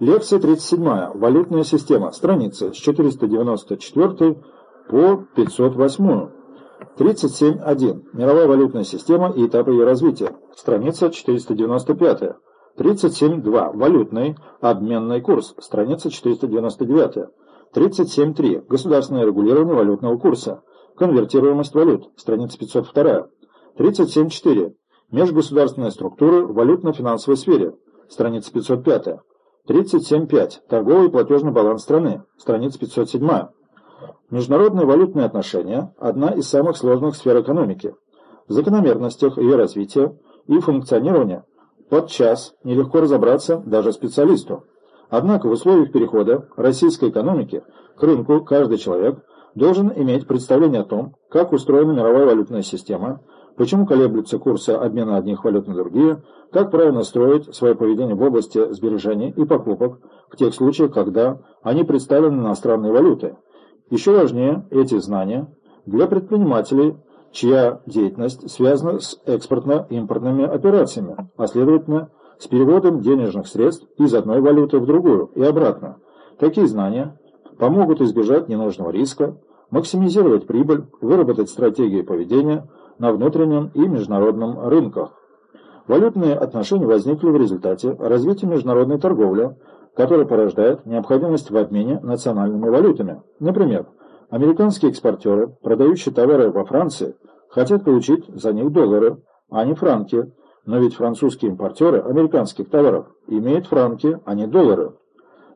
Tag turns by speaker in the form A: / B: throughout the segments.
A: Лекция 37. Валютная система. Страница с 494 по 508. 37.1. Мировая валютная система и этапы ее развития. Страница 495. 37.2. Валютный обменный курс. Страница 499. 37.3. Государственное регулирование валютного курса. Конвертируемость валют. Страница 502. 37.4. Межгосударственная структура в валютно-финансовой сфере. Страница 505. 37.5. Торговый и платежный баланс страны. Страница 507. Международные валютные отношения – одна из самых сложных сфер экономики. В закономерностях ее развития и функционирования подчас нелегко разобраться даже специалисту. Однако в условиях перехода российской экономики к рынку каждый человек должен иметь представление о том, как устроена мировая валютная система, почему колеблются курсы обмена одних валют на другие, как правильно строить свое поведение в области сбережений и покупок в тех случаях, когда они представлены иностранные валюты. Еще важнее эти знания для предпринимателей, чья деятельность связана с экспортно-импортными операциями, а следовательно с переводом денежных средств из одной валюты в другую и обратно. Такие знания помогут избежать ненужного риска, максимизировать прибыль, выработать стратегии поведения – на внутреннем и международном рынках. Валютные отношения возникли в результате развития международной торговли, которая порождает необходимость в обмене национальными валютами. Например, американские экспортеры, продающие товары во Франции, хотят получить за них доллары, а не франки, но ведь французские импортеры американских товаров имеют франки, а не доллары.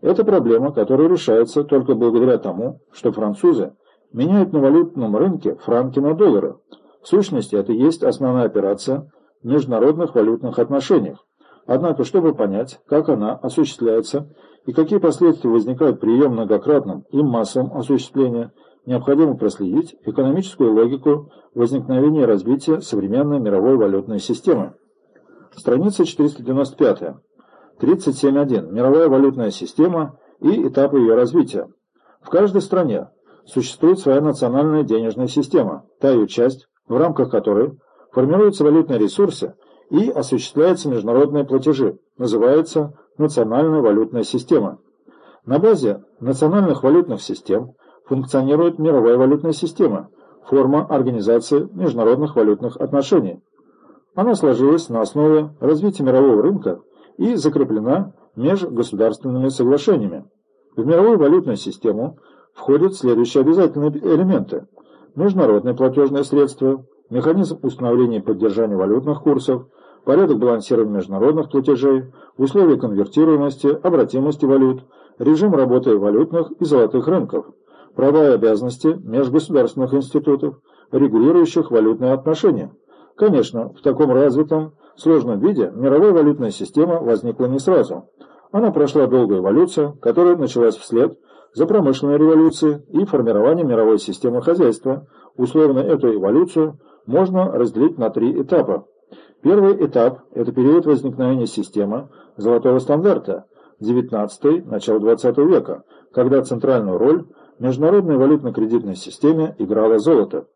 A: Это проблема, которая решается только благодаря тому, что французы меняют на валютном рынке франки на доллары, в сущности, это и есть основная операция в международных валютных отношениях. Однако, чтобы понять, как она осуществляется и какие последствия возникают при ее многократном и массовом осуществлении, необходимо проследить экономическую логику возникновения и развития современной мировой валютной системы. Страница 495. 37.1. Мировая валютная система и этапы ее развития. В каждой стране существует своя национальная денежная система, та ее часть, в рамках которой формируются валютные ресурсы и осуществляются международные платежи, называется национальная валютная система. На базе национальных валютных систем функционирует мировая валютная система, форма организации международных валютных отношений. Она сложилась на основе развития мирового рынка и закреплена межгосударственными соглашениями. В мировую валютную систему входят следующие обязательные элементы – международные платежные средства, механизм установления и поддержания валютных курсов, порядок балансирования международных платежей, условия конвертируемости, обратимости валют, режим работы валютных и золотых рынков, права и обязанности межгосударственных институтов, регулирующих валютные отношения. Конечно, в таком развитом, сложном виде мировая валютная система возникла не сразу. Она прошла долгую эволюцию, которая началась вслед за промышленной революцией и формированием мировой системы хозяйства. Условно эту эволюцию можно разделить на три этапа. Первый этап – это период возникновения системы золотого стандарта, 19 начало 20 века, когда центральную роль в международной валютно-кредитной системе играло золото.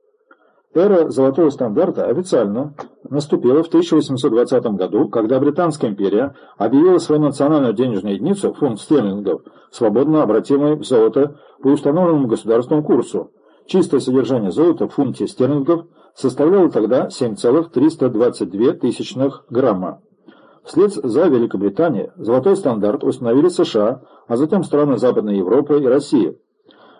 A: Эра золотого стандарта официально наступила в 1820 году, когда Британская империя объявила свою национальную денежную единицу, фунт стерлингов, свободно обратимой в золото по установленному государственному курсу. Чистое содержание золота в фунте стерлингов составляло тогда 7,322 тысячных грамма. Вслед за Великобританией золотой стандарт установили США, а затем страны Западной Европы и России.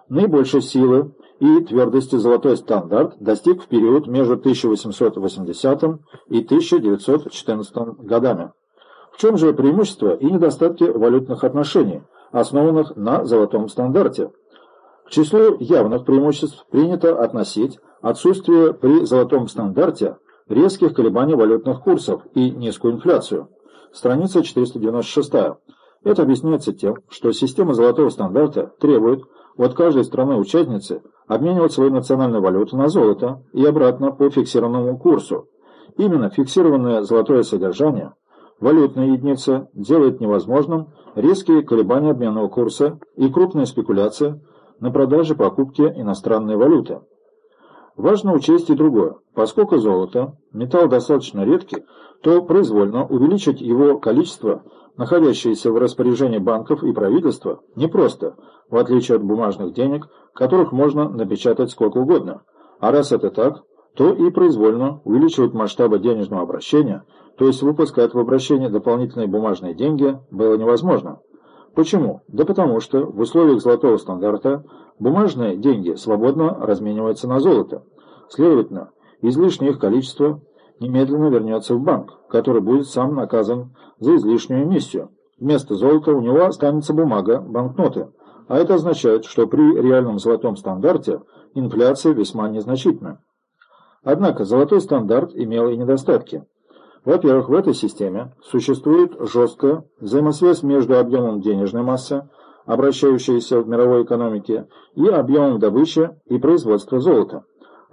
A: Наибольшей силы и твердости золотой стандарт достиг в период между 1880 и 1914 годами. В чем же преимущество и недостатки валютных отношений, основанных на золотом стандарте? К числу явных преимуществ принято относить отсутствие при золотом стандарте резких колебаний валютных курсов и низкую инфляцию. Страница 496. Это объясняется тем, что система золотого стандарта требует от каждой страны-участницы обменивать свою национальную валюту на золото и обратно по фиксированному курсу. Именно фиксированное золотое содержание валютной единицы делает невозможным резкие колебания обменного курса и крупная спекуляция на продаже покупки иностранной валюты. Важно учесть и другое. Поскольку золото – металл достаточно редкий, то произвольно увеличить его количество находящиеся в распоряжении банков и правительства, непросто, в отличие от бумажных денег, которых можно напечатать сколько угодно. А раз это так, то и произвольно увеличивать масштабы денежного обращения, то есть выпускать в обращение дополнительные бумажные деньги, было невозможно. Почему? Да потому что в условиях золотого стандарта бумажные деньги свободно размениваются на золото. Следовательно, излишнее их количество немедленно вернется в банк, который будет сам наказан за излишнюю эмиссию. Вместо золота у него останется бумага, банкноты, а это означает, что при реальном золотом стандарте инфляция весьма незначительна. Однако золотой стандарт имел и недостатки. Во-первых, в этой системе существует жесткая взаимосвязь между объемом денежной массы, обращающейся в мировой экономике, и объемом добычи и производства золота.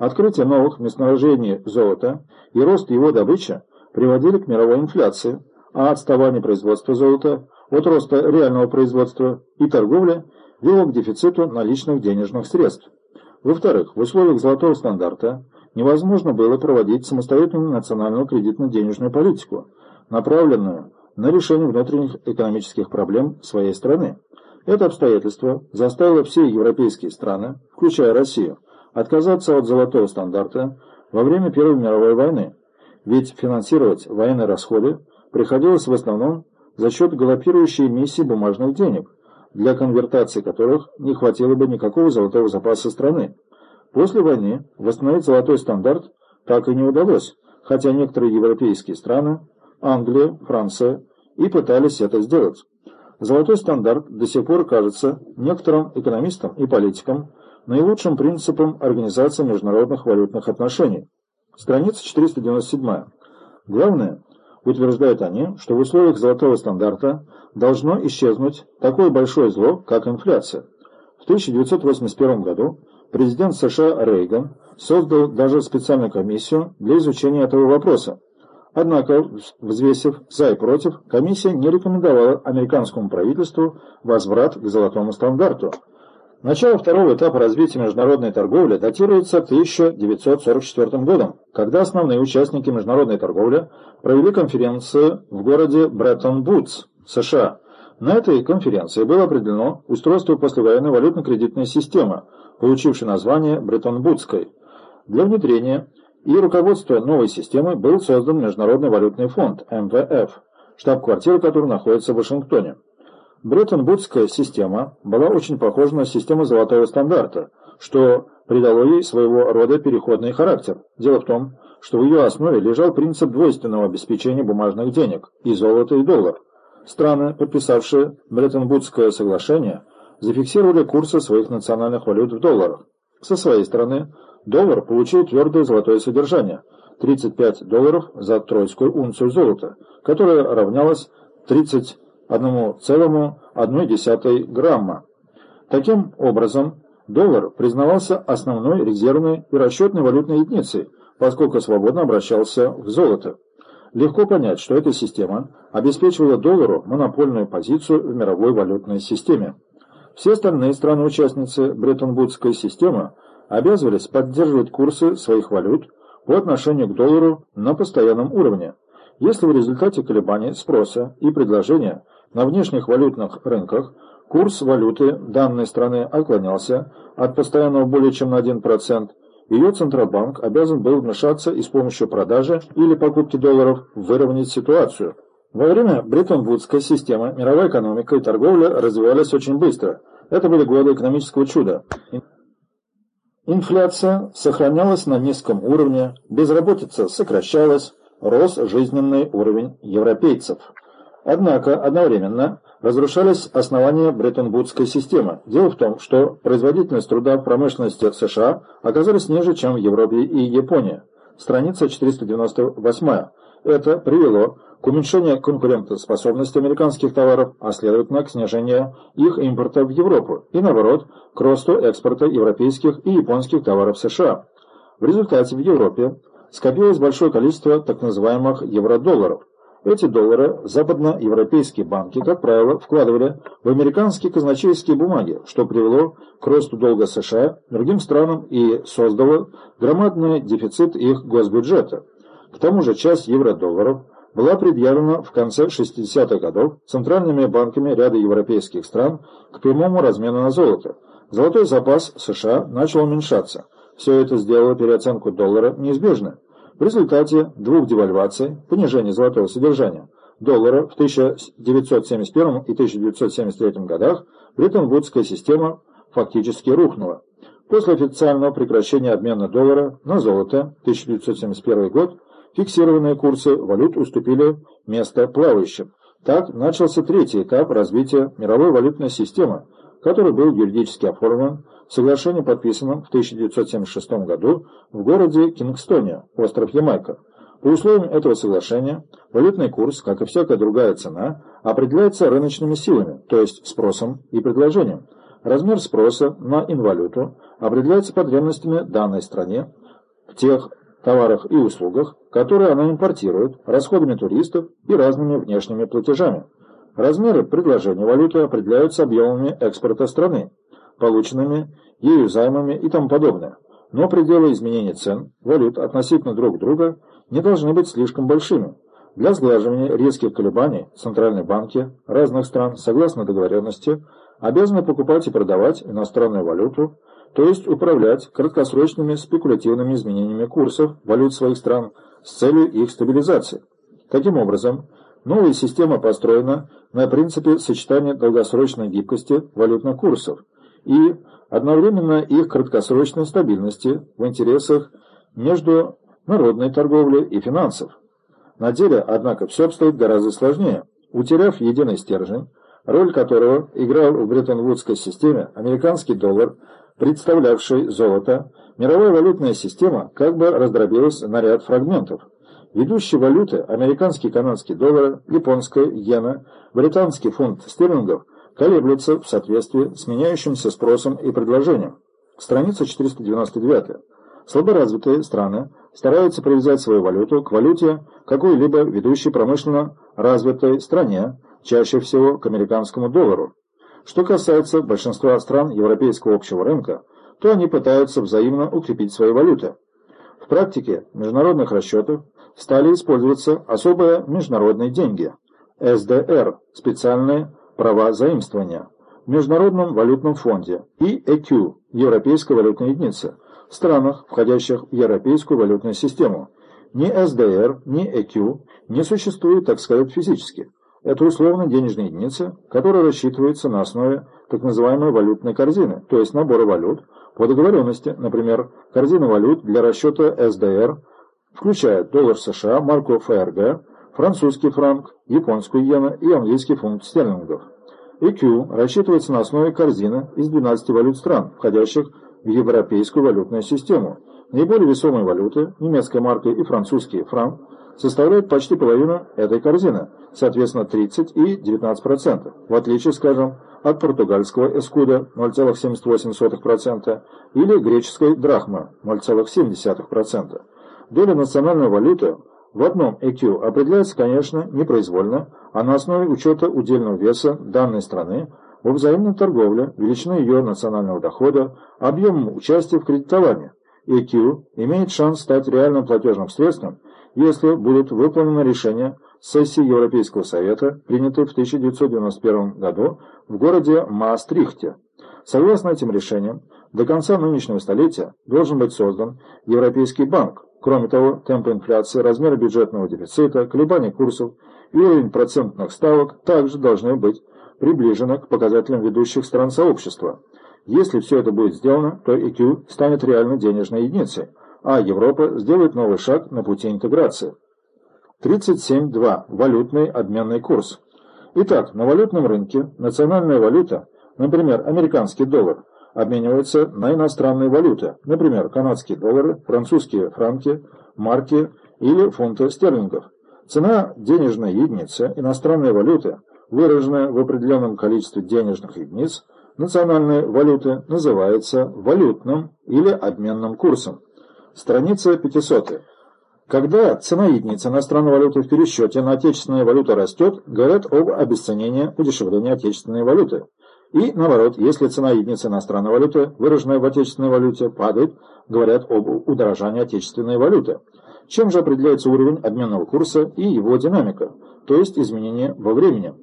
A: Открытие новых месторождений золота и рост его добычи приводили к мировой инфляции, а отставание производства золота от роста реального производства и торговли вело к дефициту наличных денежных средств. Во-вторых, в условиях золотого стандарта невозможно было проводить самостоятельную национальную кредитно-денежную политику, направленную на решение внутренних экономических проблем своей страны. Это обстоятельство заставило все европейские страны, включая Россию, отказаться от золотого стандарта во время Первой мировой войны, ведь финансировать военные расходы приходилось в основном за счет галопирующей эмиссии бумажных денег, для конвертации которых не хватило бы никакого золотого запаса страны. После войны восстановить золотой стандарт так и не удалось, хотя некоторые европейские страны, Англия, Франция, и пытались это сделать. Золотой стандарт до сих пор кажется некоторым экономистам и политикам наилучшим принципом организации международных валютных отношений. Страница 497. Главное, утверждают они, что в условиях золотого стандарта должно исчезнуть такое большое зло, как инфляция. В 1981 году президент США Рейган создал даже специальную комиссию для изучения этого вопроса. Однако, взвесив за и против, комиссия не рекомендовала американскому правительству возврат к золотому стандарту. Начало второго этапа развития международной торговли датируется 1944 годом, когда основные участники международной торговли провели конференцию в городе Бреттон-Вудс, США. На этой конференции было определено устройство послевоенной валютно-кредитной системы, получившей название Бреттон-Вудской. Для внедрения и руководства новой системы был создан Международный валютный фонд, МВФ, штаб-квартира которого находится в Вашингтоне. Бреттон-Вудская система была очень похожа на систему золотого стандарта, что придало ей своего рода переходный характер. Дело в том, что в ее основе лежал принцип двойственного обеспечения бумажных денег – и золото, и доллар. Страны, подписавшие Бреттон-Вудское соглашение, зафиксировали курсы своих национальных валют в долларах. Со своей стороны, доллар получил твердое золотое содержание – 35 долларов за тройскую унцию золота, которая равнялась 30 1,1 грамма. Таким образом, доллар признавался основной резервной и расчетной валютной единицей, поскольку свободно обращался в золото. Легко понять, что эта система обеспечивала доллару монопольную позицию в мировой валютной системе. Все остальные страны-участницы Бреттон-Вудской системы обязывались поддерживать курсы своих валют по отношению к доллару на постоянном уровне. Если в результате колебаний спроса и предложения на внешних валютных рынках курс валюты данной страны отклонялся от постоянного более чем на 1%, ее Центробанк обязан был вмешаться и с помощью продажи или покупки долларов выровнять ситуацию. Во время Бреттон-Вудской системы мировая экономика и торговля развивались очень быстро. Это были годы экономического чуда. Инфляция сохранялась на низком уровне, безработица сокращалась, рос жизненный уровень европейцев. Однако одновременно разрушались основания Бреттон-Вудской системы. Дело в том, что производительность труда в промышленности США оказалась ниже, чем в Европе и Японии. Страница 498. Это привело к уменьшению конкурентоспособности американских товаров, а следовательно к снижению их импорта в Европу и, наоборот, к росту экспорта европейских и японских товаров США. В результате в Европе скопилось большое количество так называемых евrodолларов, эти доллары западноевропейские банки, как правило, вкладывали в американские казначейские бумаги, что привело к росту долга США другим странам и создало громадный дефицит их госбюджета. К тому же часть евро-долларов была предъявлена в конце 60-х годов центральными банками ряда европейских стран к прямому размену на золото. Золотой запас США начал уменьшаться. Все это сделало переоценку доллара неизбежной. В результате двух девальваций, понижения золотого содержания, доллара в 1971 и 1973 годах Бреттон-Вудская система фактически рухнула. После официального прекращения обмена доллара на золото 1971 год фиксированные курсы валют уступили место плавающим. Так начался третий этап развития мировой валютной системы, который был юридически оформлен в соглашении, подписанном в 1976 году в городе Кингстоне, остров Ямайка. По условиям этого соглашения валютный курс, как и всякая другая цена, определяется рыночными силами, то есть спросом и предложением. Размер спроса на инвалюту определяется потребностями данной стране в тех товарах и услугах, которые она импортирует, расходами туристов и разными внешними платежами. Размеры предложения валюты определяются объемами экспорта страны, полученными ею займами и тому подобное. Но пределы изменения цен валют относительно друг друга не должны быть слишком большими. Для сглаживания резких колебаний центральные банки разных стран, согласно договоренности, обязаны покупать и продавать иностранную валюту, то есть управлять краткосрочными спекулятивными изменениями курсов валют своих стран с целью их стабилизации. Таким образом, новая система построена на принципе сочетания долгосрочной гибкости валютных курсов и одновременно их краткосрочной стабильности в интересах между народной торговли и финансов. На деле, однако, все обстоит гораздо сложнее. Утеряв единый стержень, роль которого играл в Бреттон-Вудской системе американский доллар, представлявший золото, мировая валютная система как бы раздробилась на ряд фрагментов. Ведущие валюты – американский канадский доллар, японская иена, британский фунт стерлингов – колеблются в соответствии с меняющимся спросом и предложением. Страница 499. Слаборазвитые страны стараются привязать свою валюту к валюте какой-либо ведущей промышленно развитой стране, чаще всего к американскому доллару. Что касается большинства стран европейского общего рынка, то они пытаются взаимно укрепить свои валюты. В практике международных расчетов стали использоваться особые международные деньги – СДР – специальные права заимствования, Международном валютном фонде и ЭКЮ – Европейская валютная единица, в странах, входящих в Европейскую валютную систему. Ни СДР, ни ЭКЮ не существуют, так сказать, физически. Это условно денежная единица, которая рассчитывается на основе так называемой валютной корзины, то есть набора валют, по договоренности, например, корзина валют для расчета СДР – включая доллар США, марку ФРГ, французский франк, японскую иену и английский фунт стерлингов. EQ рассчитывается на основе корзины из 12 валют стран, входящих в европейскую валютную систему. Наиболее весомые валюты, немецкая марка и французский франк, составляют почти половину этой корзины, соответственно 30 и 19%, в отличие, скажем, от португальского эскуда 0,78% или греческой драхмы 0,7%. Доля национальной валюты в одном EQ определяется, конечно, непроизвольно, а на основе учета удельного веса данной страны во взаимной торговле, величины ее национального дохода, объемом участия в кредитовании. EQ имеет шанс стать реальным платежным средством, если будет выполнено решение сессии Европейского совета, принятой в 1991 году в городе Маастрихте. Согласно этим решениям, до конца нынешнего столетия должен быть создан Европейский банк, Кроме того, темпы инфляции, размеры бюджетного дефицита, колебания курсов и уровень процентных ставок также должны быть приближены к показателям ведущих стран сообщества. Если все это будет сделано, то EQ станет реально денежной единицей, а Европа сделает новый шаг на пути интеграции. 37.2. Валютный обменный курс. Итак, на валютном рынке национальная валюта, например, американский доллар, обмениваются на иностранные валюты, например, канадские доллары, французские франки, марки или фунты стерлингов. Цена денежной единицы иностранной валюты, выраженная в определенном количестве денежных единиц, национальной валюты называется валютным или обменным курсом. Страница 500. Когда цена единицы иностранной валюты в пересчете на отечественную валюту растет, говорят об обесценении, удешевлении отечественной валюты. И наоборот, если цена единицы иностранной валюты, выраженная в отечественной валюте, падает, говорят об удорожании отечественной валюты. Чем же определяется уровень обменного курса и его динамика, то есть изменение во времени?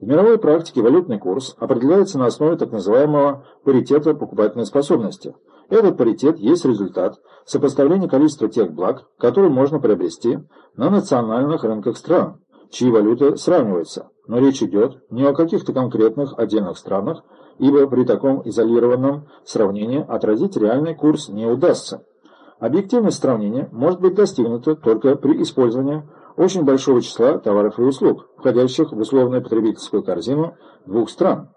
A: В мировой практике валютный курс определяется на основе так называемого паритета покупательной способности. Этот паритет есть результат сопоставления количества тех благ, которые можно приобрести на национальных рынках стран, чьи валюты сравниваются. Но речь идет не о каких-то конкретных отдельных странах, ибо при таком изолированном сравнении отразить реальный курс не удастся. Объективность сравнения может быть достигнута только при использовании очень большого числа товаров и услуг, входящих в условную потребительскую корзину двух стран.